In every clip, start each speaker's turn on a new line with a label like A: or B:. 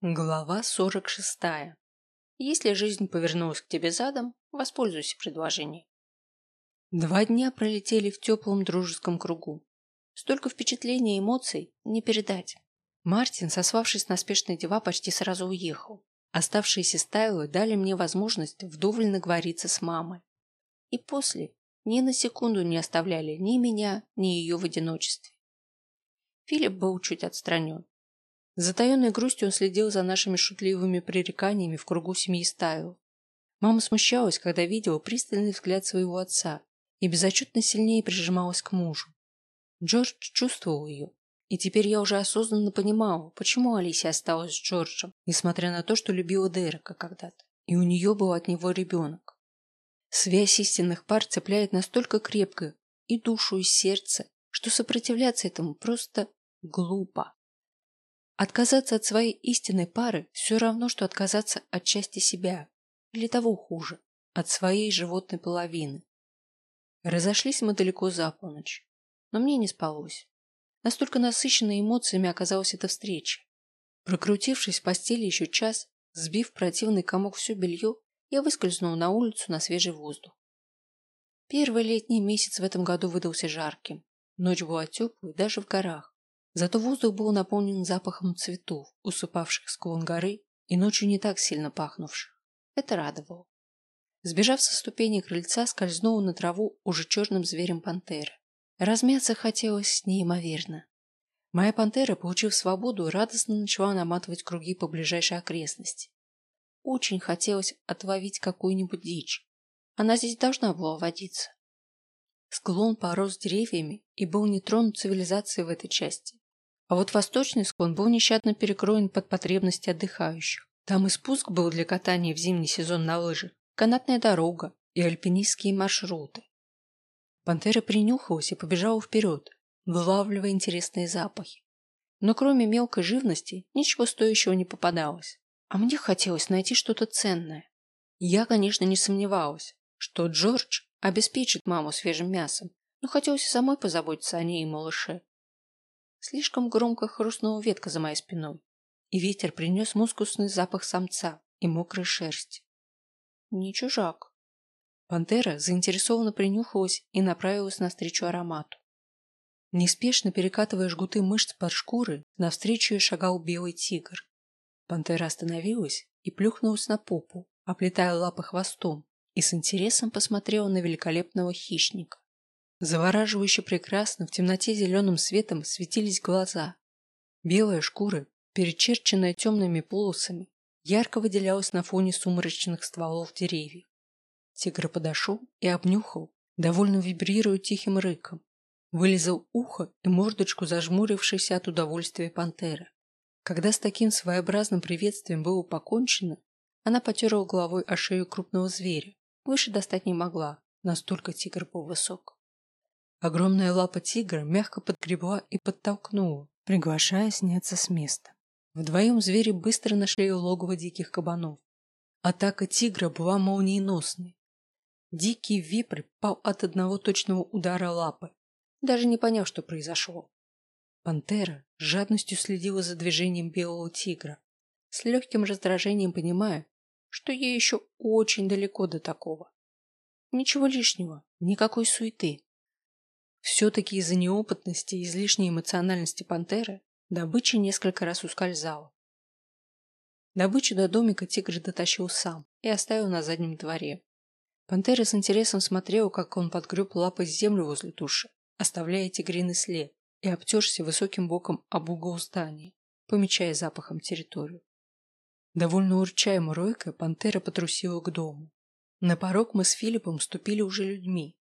A: Глава 46. Если жизнь повернулась к тебе задом, воспользуйся предложением. Два дня пролетели в теплом дружеском кругу. Столько впечатлений и эмоций не передать. Мартин, сославшись на спешные дела, почти сразу уехал. Оставшиеся стайлы дали мне возможность вдоволь наговориться с мамой. И после ни на секунду не оставляли ни меня, ни ее в одиночестве. Филипп был чуть отстранен, затаенной грустью он следил за нашими шутливыми пререканиями в кругу семьи Стайл. Мама смущалась, когда видела пристальный взгляд своего отца и безотчетно сильнее прижималась к мужу. Джордж чувствовал ее, и теперь я уже осознанно понимала, почему Алисия осталась с Джорджем, несмотря на то, что любила Дерека когда-то, и у нее был от него ребенок. Связь истинных пар цепляет настолько крепко и душу, и сердце, что сопротивляться этому просто глупо. Отказаться от своей истинной пары все равно, что отказаться от части себя, или того хуже, от своей животной половины. Разошлись мы далеко за полночь, но мне не спалось. Настолько насыщенной эмоциями оказалась эта встреча. Прокрутившись в постели еще час, сбив противный комок все белье, я выскользнул на улицу на свежий воздух. Первый летний месяц в этом году выдался жарким. Ночь была теплой даже в горах. Зато воздух был наполнен запахом цветов, усыпавших склон горы и ночью не так сильно пахнувших. Это радовало. Сбежав со ступени крыльца, скользнула на траву уже черным зверем пантеры. Размяться хотелось неимоверно. Моя пантера, получив свободу, радостно начала наматывать круги по ближайшей окрестности. Очень хотелось отловить какую-нибудь дичь. Она здесь должна была водиться. Склон порос деревьями и был не тронут цивилизацией в этой части. А вот восточный склон был нещадно перекроен под потребности отдыхающих. Там и спуск был для катания в зимний сезон на лыжах, канатная дорога и альпинистские маршруты. Пантера принюхалась и побежала вперед, вылавливая интересные запахи. Но кроме мелкой живности ничего стоящего не попадалось. А мне хотелось найти что-то ценное. Я, конечно, не сомневалась, что Джордж обеспечит маму свежим мясом, но хотелось и самой позаботиться о ней и малыше. Слишком громко хрустнула ветка за моей спиной, и ветер принес мускусный запах самца и мокрой шерсти. Не чужак. Пантера заинтересованно принюхалась и направилась навстречу аромату. Неспешно перекатывая жгуты мышц под шкуры, навстречу ей шагал белый тигр. Пантера остановилась и плюхнулась на попу, оплетая лапы хвостом, и с интересом посмотрела на великолепного хищника. Завораживающе прекрасно в темноте зеленым светом светились глаза. Белая шкура, перечерченная темными полосами, ярко выделялась на фоне сумрачных стволов деревьев. Тигр подошел и обнюхал, довольно вибрируя тихим рыком. Вылезал ухо и мордочку зажмурившейся от удовольствия пантеры. Когда с таким своеобразным приветствием было покончено, она потерла головой о шею крупного зверя. Выше достать не могла, настолько тигр был высок. Огромная лапа тигра мягко подгребла и подтолкнула, приглашая сняться с места. Вдвоем звери быстро нашли логово диких кабанов. Атака тигра была молниеносной. Дикий випрь пал от одного точного удара лапы, даже не поняв, что произошло. Пантера с жадностью следила за движением белого тигра, с легким раздражением понимая, что ей еще очень далеко до такого. Ничего лишнего, никакой суеты. Все-таки из-за неопытности и излишней эмоциональности пантеры добыча несколько раз ускользала. Добычу до домика тигр дотащил сам и оставил на заднем дворе. Пантера с интересом смотрела, как он подгреб лапой землю возле туши, оставляя тигриный след, и обтерся высоким боком об угол здания, помечая запахом территорию. Довольно урчая мурлыкая, пантера потрусила к дому. На порог мы с Филиппом ступили уже людьми,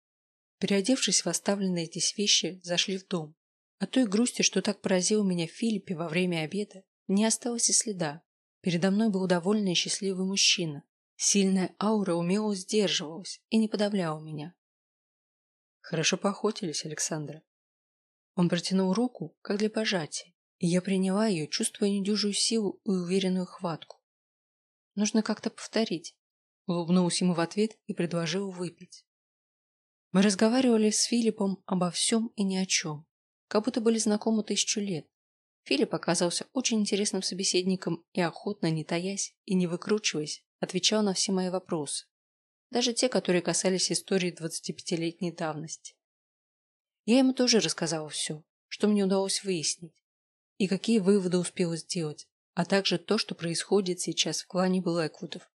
A: Переодевшись в оставленные здесь вещи, зашли в дом. О той грусти, что так поразило меня Филиппе во время обеда, не осталось и следа. Передо мной был довольный и счастливый мужчина. Сильная аура умело сдерживалась и не подавляла меня. Хорошо поохотились, Александра. Он протянул руку, как для пожатия, и я приняла ее, чувствуя недюжую силу и уверенную хватку. Нужно как-то повторить. Улыбнулась ему в ответ и предложила выпить. Мы разговаривали с Филиппом обо всем и ни о чем, как будто были знакомы тысячу лет. Филипп оказался очень интересным собеседником и охотно, не таясь и не выкручиваясь, отвечал на все мои вопросы, даже те, которые касались истории 25-летней давности. Я ему тоже рассказала все, что мне удалось выяснить, и какие выводы успела сделать, а также то, что происходит сейчас в клане Блэквудов.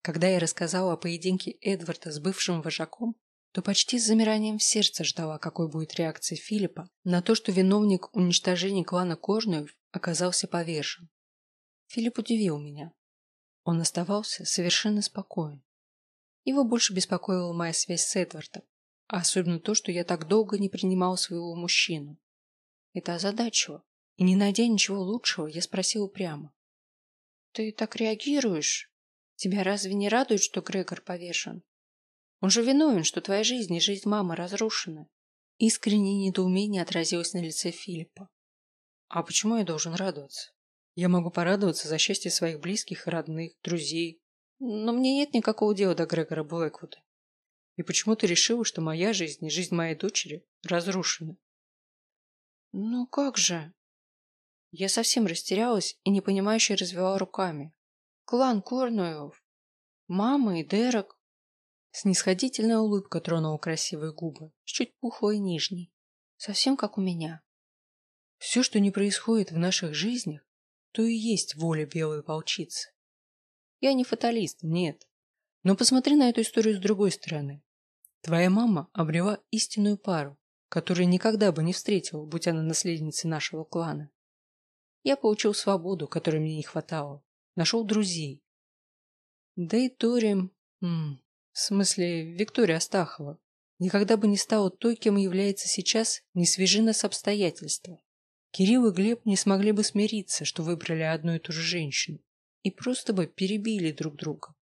A: Когда я рассказала о поединке Эдварда с бывшим вожаком, то почти с замиранием в сердце ждала, какой будет реакция Филиппа на то, что виновник уничтожения клана Корнуев оказался повешен. Филипп удивил меня. Он оставался совершенно спокоен. Его больше беспокоила моя связь с Эдвардом, а особенно то, что я так долго не принимал своего мужчину. Это озадачило, и не найдя ничего лучшего, я спросила прямо. «Ты так реагируешь? Тебя разве не радует, что Грегор повешен?» Он же виновен, что твоя жизнь и жизнь мамы разрушены. Искреннее недоумение отразилось на лице Филиппа. А почему я должен радоваться? Я могу порадоваться за счастье своих близких родных, друзей. Но мне нет никакого дела до Грегора Блэквуда. И почему ты решила, что моя жизнь и жизнь моей дочери разрушены? Ну как же? Я совсем растерялась и непонимающе развела руками. Клан Корнуэлов, мама и Дерек, Снисходительная улыбка тронула красивые губы, с чуть пухлой нижней. Совсем как у меня. Все, что не происходит в наших жизнях, то и есть воля белой волчицы. Я не фаталист, нет. Но посмотри на эту историю с другой стороны. Твоя мама обрела истинную пару, которую никогда бы не встретила, будь она наследницей нашего клана. Я получил свободу, которой мне не хватало. Нашел друзей. Да и Тори... В смысле, Виктория Астахова. Никогда бы не стала той, кем является сейчас, не свяжи нас обстоятельства. Кирилл и Глеб не смогли бы смириться, что выбрали одну и ту же женщину, и просто бы перебили друг друга.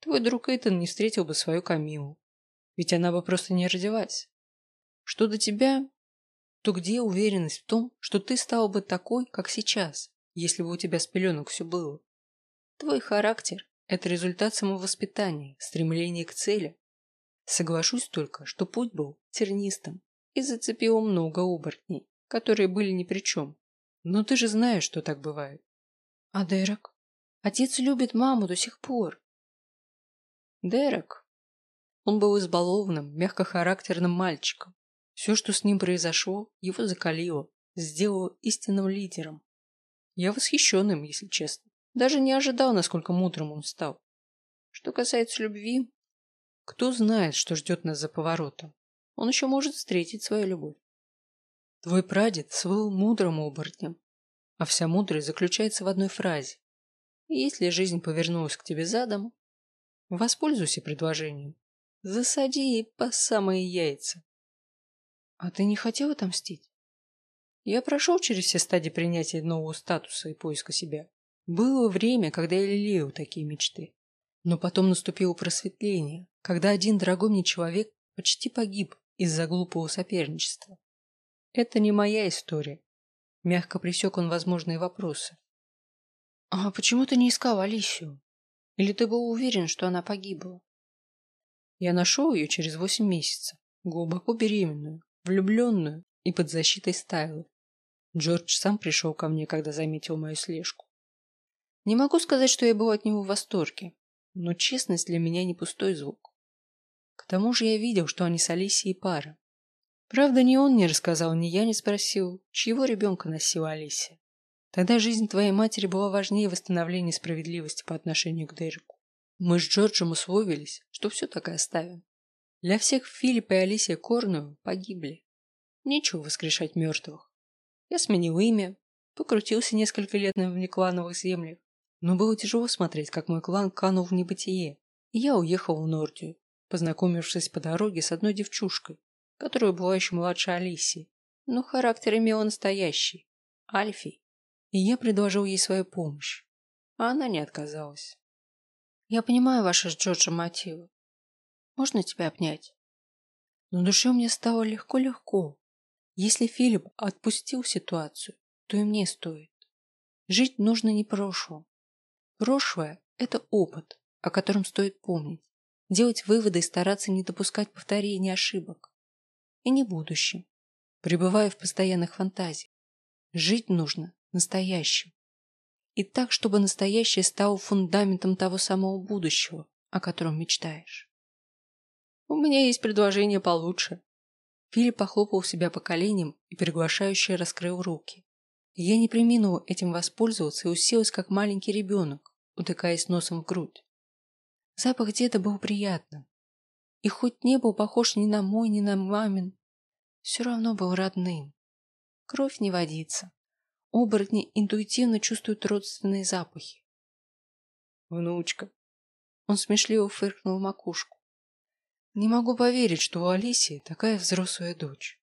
A: Твой друг Эйтон не встретил бы свою Камилу, ведь она бы просто не родилась. Что до тебя, то где уверенность в том, что ты стал бы такой, как сейчас, если бы у тебя с пеленок все было? Твой характер это результат самовоспитания, стремления к цели. Соглашусь только, что путь был тернистым и зацепил много оборотней, которые были ни при чем. Но ты же знаешь, что так бывает. А Дерек? Отец любит маму до сих пор. Дерек. Он был избалованным, мягкохарактерным мальчиком. Все, что с ним произошло, его закалило, сделало истинным лидером. Я восхищен им, если честно. Даже не ожидал, насколько мудрым он стал. Что касается любви, кто знает, что ждет нас за поворотом. Он еще может встретить свою любовь. Твой прадед свыл мудрым оборотнем, а вся мудрость заключается в одной фразе. Если жизнь повернулась к тебе задом, воспользуйся предложением. Засади ей по самые яйца. А ты не хотел отомстить? Я прошел через все стадии принятия нового статуса и поиска себя. Было время, когда я лелеял такие мечты. Но потом наступило просветление, когда один дорогой мне человек почти погиб из-за глупого соперничества. Это не моя история. Мягко пресек он возможные вопросы. А почему ты не искал Алисию? Или ты был уверен, что она погибла? Я нашел ее через восемь месяцев, глубоко беременную, влюбленную и под защитой Стайлов. Джордж сам пришел ко мне, когда заметил мою слежку. Не могу сказать, что я был от него в восторге, но честность для меня не пустой звук. К тому же я видел, что они с Алисией пара. Правда, ни он не рассказал, ни я не спросил, чьего ребенка носила Алисия. Тогда жизнь твоей матери была важнее восстановления справедливости по отношению к Дереку. Мы с Джорджем условились, что все так и оставим. Для всех Филипп и Алисия Корную погибли. Нечего воскрешать мертвых. Я сменил имя, покрутился несколько лет на внеклановых землях, но было тяжело смотреть, как мой клан канул в небытие. И я уехал в Нордию, познакомившись по дороге с одной девчушкой, которая была еще младше Алисии. Но характер имела настоящий. Альфий. И я предложил ей свою помощь. А она не отказалась. Я понимаю ваши с Джорджем мотивы. Можно тебя обнять? Но душе мне стало легко-легко. Если Филипп отпустил ситуацию, то и мне стоит. Жить нужно не прошлым, Прошлое – это опыт, о котором стоит помнить, делать выводы и стараться не допускать повторения ошибок. И не будущем, пребывая в постоянных фантазиях. Жить нужно настоящим. И так, чтобы настоящее стало фундаментом того самого будущего, о котором мечтаешь. У меня есть предложение получше. Филипп похлопал себя по коленям и приглашающе раскрыл руки. Я не приминула этим воспользоваться и уселась, как маленький ребенок, утыкаясь носом в грудь. Запах деда был приятным. И хоть не был похож ни на мой, ни на мамин, все равно был родным. Кровь не водится. Оборотни интуитивно чувствуют родственные запахи. Внучка. Он смешливо фыркнул в макушку. Не могу поверить, что у Алисии такая взрослая дочь.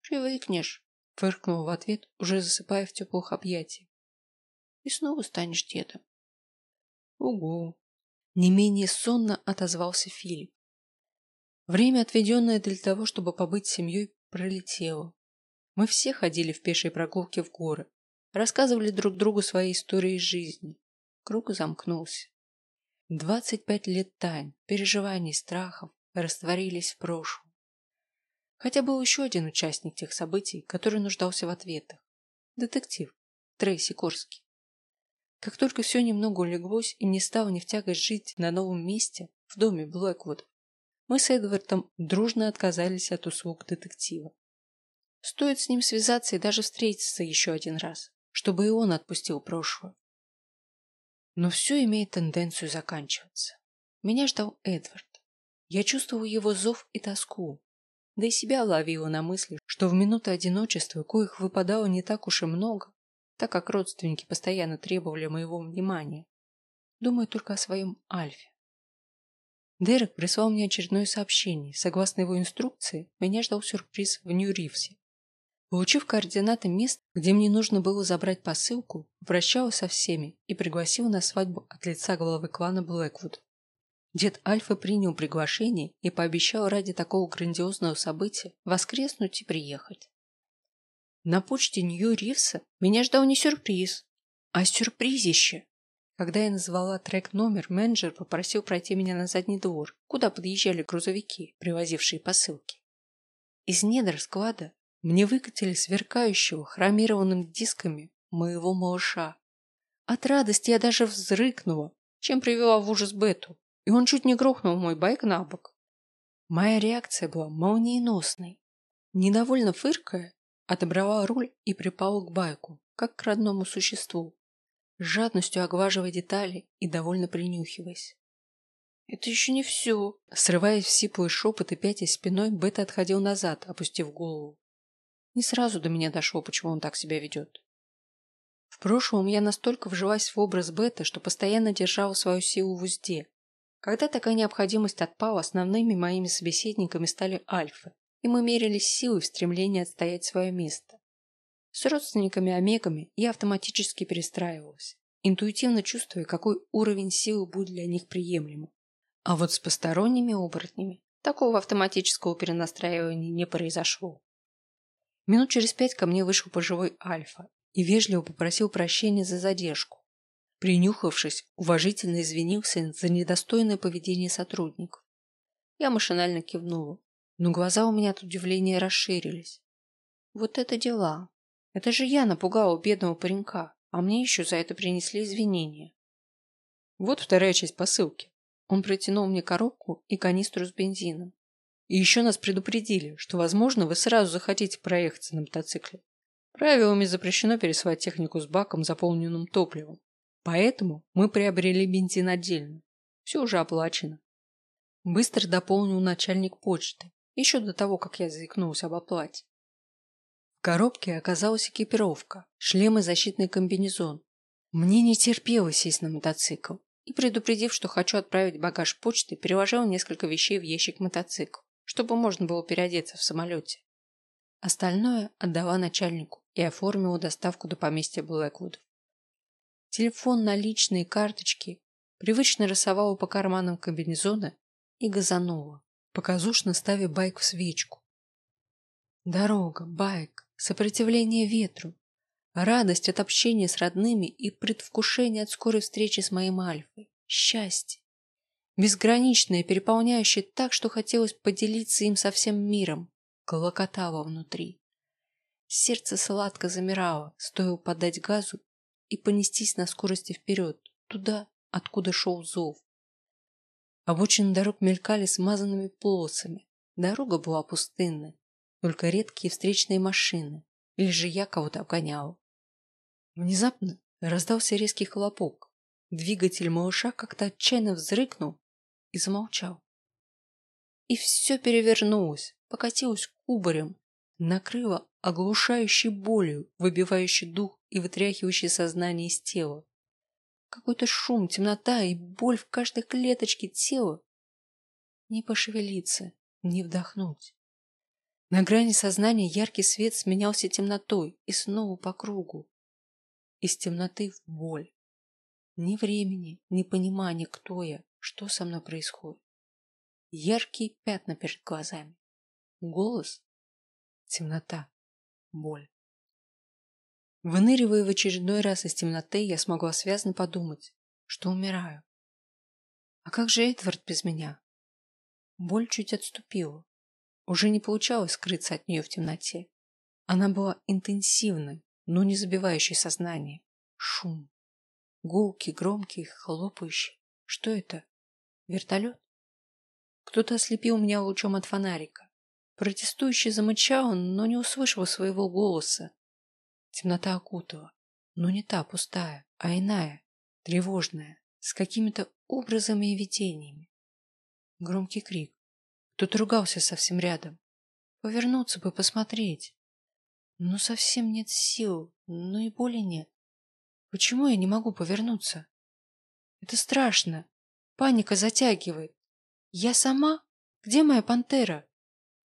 A: Привыкнешь, фыркнул в ответ, уже засыпая в теплых объятиях. И снова станешь дедом. Угу. Не менее сонно отозвался Филипп. Время, отведенное для того, чтобы побыть семьей, пролетело. Мы все ходили в пешие прогулки в горы, рассказывали друг другу свои истории из жизни. Круг замкнулся. Двадцать пять лет тайн, переживаний, страхов растворились в прошлом. Хотя был еще один участник тех событий, который нуждался в ответах. Детектив Трейси Корский. Как только все немного улеглось и мне стало не в тягость жить на новом месте, в доме Блэквуд, мы с Эдвардом дружно отказались от услуг детектива. Стоит с ним связаться и даже встретиться еще один раз, чтобы и он отпустил прошлое. Но все имеет тенденцию заканчиваться. Меня ждал Эдвард. Я чувствовал его зов и тоску, да и себя ловила на мысли, что в минуты одиночества, коих выпадало не так уж и много, так как родственники постоянно требовали моего внимания, думаю только о своем Альфе. Дерек прислал мне очередное сообщение. Согласно его инструкции, меня ждал сюрприз в Нью-Ривсе. Получив координаты мест, где мне нужно было забрать посылку, попрощалась со всеми и пригласила на свадьбу от лица главы клана Блэквуд. Дед Альфа принял приглашение и пообещал ради такого грандиозного события воскреснуть и приехать. На почте Нью-Ривса меня ждал не сюрприз, а сюрпризище. Когда я назвала трек-номер, менеджер попросил пройти меня на задний двор, куда подъезжали грузовики, привозившие посылки. Из недр склада мне выкатили сверкающего хромированными дисками моего малыша. От радости я даже взрыкнула, чем привела в ужас Бету, и он чуть не грохнул мой байк на бок. Моя реакция была молниеносной. Недовольно фыркая, отобрала руль и припала к байку, как к родному существу, с жадностью оглаживая детали и довольно принюхиваясь. «Это еще не все!» Срываясь в сиплый шепот и пятясь спиной, Бета отходил назад, опустив голову. Не сразу до меня дошло, почему он так себя ведет. В прошлом я настолько вжилась в образ Бета, что постоянно держала свою силу в узде. Когда такая необходимость отпала, основными моими собеседниками стали альфы, и мы мерились силой в стремлении отстоять свое место. С родственниками-омегами я автоматически перестраивалась, интуитивно чувствуя, какой уровень силы будет для них приемлемым. А вот с посторонними оборотнями такого автоматического перенастраивания не произошло. Минут через пять ко мне вышел пожилой Альфа и вежливо попросил прощения за задержку. Принюхавшись, уважительно извинился за недостойное поведение сотрудников. Я машинально кивнула, но глаза у меня от удивления расширились. Вот это дела. Это же я напугала бедного паренька, а мне еще за это принесли извинения. Вот вторая часть посылки. Он протянул мне коробку и канистру с бензином. И еще нас предупредили, что, возможно, вы сразу захотите проехаться на мотоцикле. Правилами запрещено пересылать технику с баком, заполненным топливом. Поэтому мы приобрели бензин отдельно. Все уже оплачено. Быстро дополнил начальник почты, еще до того, как я заикнулся об оплате. В коробке оказалась экипировка, шлем и защитный комбинезон. Мне не терпелось сесть на мотоцикл, и, предупредив, что хочу отправить багаж почты, переложил несколько вещей в ящик мотоцикл чтобы можно было переодеться в самолете. Остальное отдала начальнику и оформила доставку до поместья Блэквуд. Телефон, наличные, карточки привычно рисовала по карманам комбинезона и газанула, показушно ставя байк в свечку. Дорога, байк, сопротивление ветру, радость от общения с родными и предвкушение от скорой встречи с моим Альфой, счастье безграничное, переполняющее так, что хотелось поделиться им со всем миром, колокотало внутри. Сердце сладко замирало, стоило подать газу и понестись на скорости вперед, туда, откуда шел зов. Обочины дорог мелькали смазанными полосами. Дорога была пустынной, только редкие встречные машины, или же я кого-то обгонял. Внезапно раздался резкий хлопок. Двигатель малыша как-то отчаянно взрыкнул и замолчал. И все перевернулось, покатилось кубарем, накрыло оглушающей болью, выбивающей дух и вытряхивающей сознание из тела. Какой-то шум, темнота и боль в каждой клеточке тела. Не пошевелиться, не вдохнуть. На грани сознания яркий свет сменялся темнотой и снова по кругу. Из темноты в боль. Ни времени, ни понимания, кто я, что со мной происходит. Яркие пятна перед глазами. Голос. Темнота. Боль. Выныривая в очередной раз из темноты, я смогла связно подумать, что умираю. А как же Эдвард без меня? Боль чуть отступила. Уже не получалось скрыться от нее в темноте. Она была интенсивной, но не забивающей сознание. Шум. Гулкий, громкий, хлопающий. Что это? Вертолет? Кто-то ослепил меня лучом от фонарика. Протестующий замычал, но не услышал своего голоса. Темнота окутала, но не та пустая, а иная, тревожная, с какими-то образами и видениями. Громкий крик. Кто-то ругался совсем рядом. Повернуться бы, посмотреть. Но совсем нет сил, но и боли нет. Почему я не могу повернуться? Это страшно. Паника затягивает. Я сама? Где моя пантера?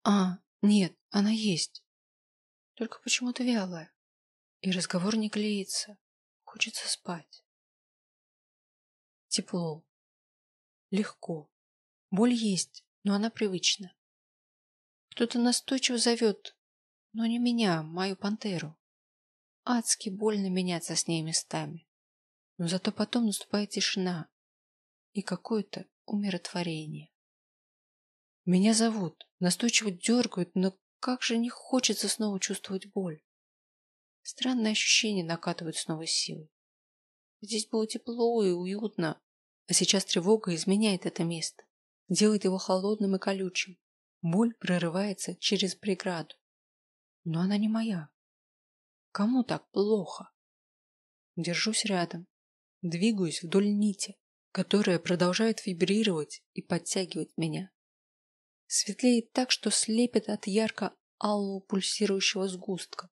A: А, нет, она есть. Только почему-то вялая. И разговор не клеится. Хочется спать. Тепло. Легко. Боль есть, но она привычна. Кто-то настойчиво зовет, но не меня, мою пантеру. Адски больно меняться с ней местами. Но зато потом наступает тишина и какое-то умиротворение. Меня зовут, настойчиво дергают, но как же не хочется снова чувствовать боль. Странное ощущение накатывает с новой силой. Здесь было тепло и уютно, а сейчас тревога изменяет это место, делает его холодным и колючим. Боль прорывается через преграду. Но она не моя. Кому так плохо? Держусь рядом, двигаюсь вдоль нити, которая продолжает вибрировать и подтягивать меня. Светлеет так, что слепит от ярко-алого пульсирующего сгустка.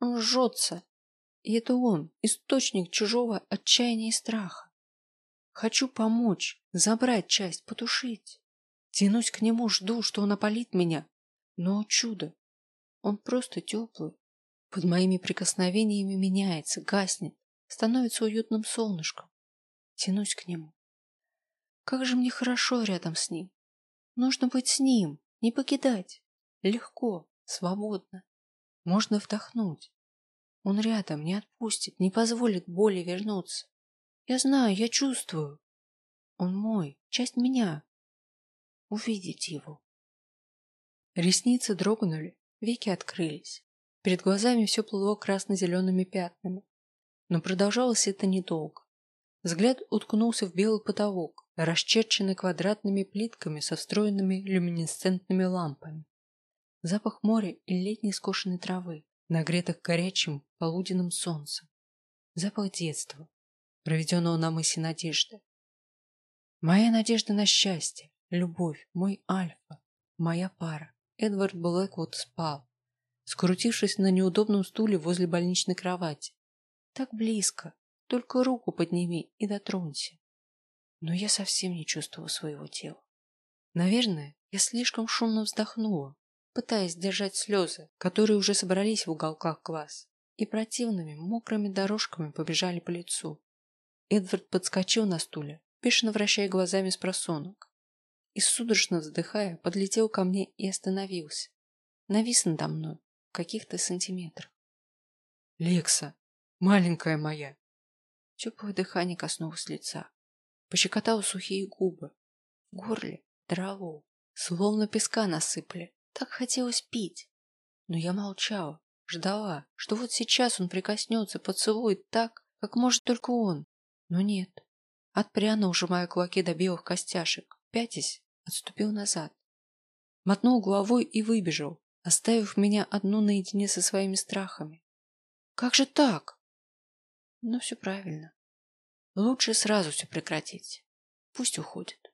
A: Он жжется. И это он, источник чужого отчаяния и страха. Хочу помочь, забрать часть, потушить. Тянусь к нему, жду, что он опалит меня. Но чудо! Он просто теплый. Под моими прикосновениями меняется, гаснет, становится уютным солнышком. Тянусь к нему. Как же мне хорошо рядом с ним. Нужно быть с ним, не покидать. Легко, свободно. Можно вдохнуть. Он рядом, не отпустит, не позволит боли вернуться. Я знаю, я чувствую. Он мой, часть меня. Увидеть его. Ресницы дрогнули, веки открылись. Перед глазами все плыло красно-зелеными пятнами. Но продолжалось это недолго. Взгляд уткнулся в белый потолок, расчерченный квадратными плитками со встроенными люминесцентными лампами запах моря и летней скошенной травы, нагретых горячим полуденным солнцем, запах детства, проведенного на мысе надежды. Моя надежда на счастье, любовь, мой альфа, моя пара. Эдвард Блэквуд спал, скрутившись на неудобном стуле возле больничной кровати. Так близко, только руку подними и дотронься. Но я совсем не чувствовала своего тела. Наверное, я слишком шумно вздохнула, пытаясь сдержать слезы, которые уже собрались в уголках глаз, и противными мокрыми дорожками побежали по лицу. Эдвард подскочил на стуле, бешено вращая глазами с просонок, и, судорожно вздыхая, подлетел ко мне и остановился. Навис надо мной в каких-то сантиметрах. «Лекса, маленькая моя!» Теплое дыхание коснулось лица. Пощекотало сухие губы. В горле драло, словно песка насыпали. Так хотелось пить. Но я молчала, ждала, что вот сейчас он прикоснется, поцелует так, как может только он. Но нет. Отпряно, ужимая кулаки до белых костяшек, пятясь, отступил назад. Мотнул головой и выбежал, оставив меня одну наедине со своими страхами. Как же так? Но все правильно. Лучше сразу все прекратить. Пусть уходит.